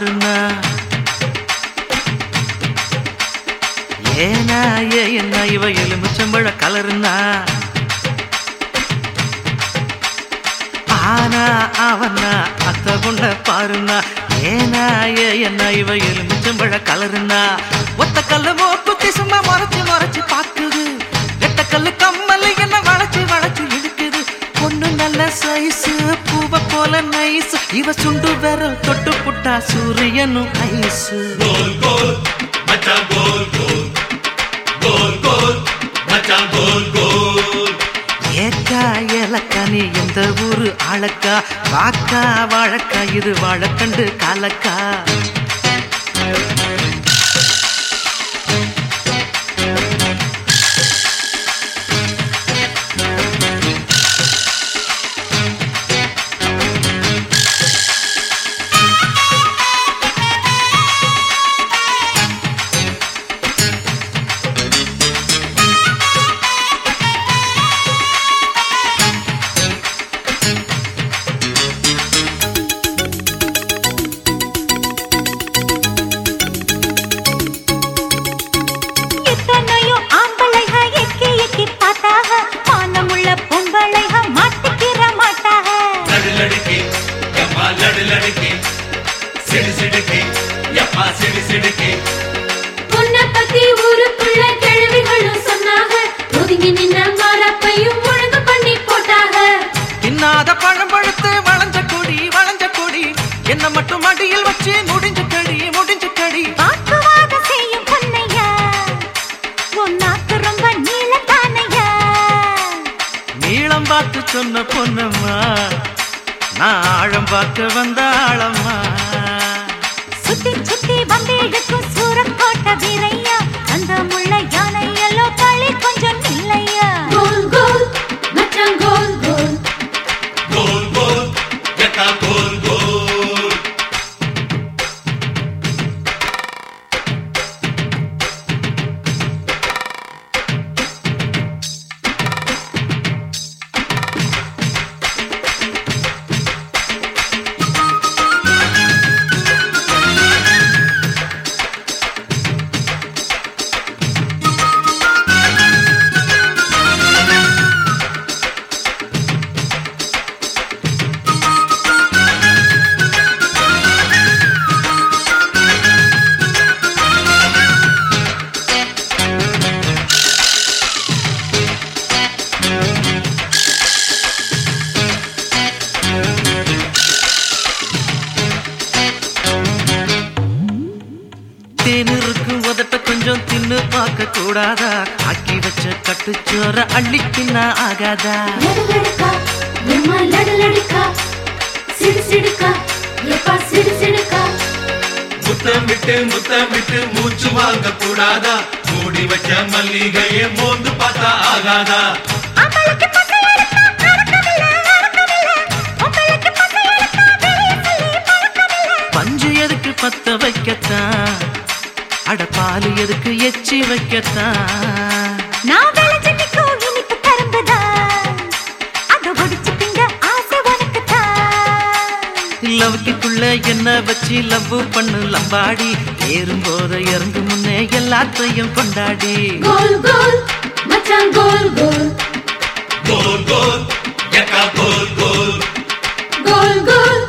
யாருன்னா ஏனா ஏ என்ன இவ எலுமிச்சம்பழ கலருன்னா ஆனா அவனா அத்த பொண்ண பாருனா? ஏனா ஏ என்ன இவ எலுமிச்சம்பழ கலருன்னா ஒத்த கல்ல மோப்பு சும்மா விரல் தொட்டு புட்டா சூரியனும் ஐஸு கோல் கோல் மச்சான் கோல் கோல். கோல் கோல் மச்சான் கோல் கோல். ஏக்கா ஏலக்கா நீ எந்த ஊரு ஆளக்கா? வாக்கா வாழக்கா இது வாழக்கண்டு காலக்கா. சிடு சிடுக்கி உன்னை பத்தி ஊருக்குள்ள கிழவிகளும் சொன்னாங்க ஒதுங்கி நின்ன மாரப்பையும் ஒழுங்கு பண்ணி போட்டாங்க தின்னாத பழம் பழுத்து வளைஞ்ச கொடி வளைஞ்ச கொடி. என்ன மட்டும் அடியில் வச்சு முடிஞ்ச கடி முடிஞ்ச கடி. வாக்குவாத செய்யும் பொன்னையா. உன் நாக்கு ரொம்ப நீளத்தானையா. நீளம் பார்த்து சொன்ன பொன்னம்மா நான் ஆழம் பார்க்க வந்த ஆழம்மா Good. தின்னு பார்க்க கூடாதா? ஆக்கி வச்ச கட்டுச்சோற அள்ளி தின்ன ஆகாதா முத்தமிட்டு முத்தமிட்டு மூச்சு வாங்க கூடாதா? மூடி வச்ச மல்லிகையை மோந்து பார்த்தா ஆகாதா. பஞ்சு எதுக்கு பத்த வைக்கத்தான்? அடப்பாலு எதுக்கு எச்சி வைக்கத்தான்? நான் விளைஞ்சிட்டு இனிப்பு லவ்க்குள்ள என்ன வச்சு லவ் பண்ணு? லம்பாடி ஏறும் போத இறங்கும் முன்னே எல்லாத்தையும் கொண்டாடி. கோல் கோல் மச்சான் கோல் கோல். கோல் கோல் கோல் கோல். கோல் கோல்.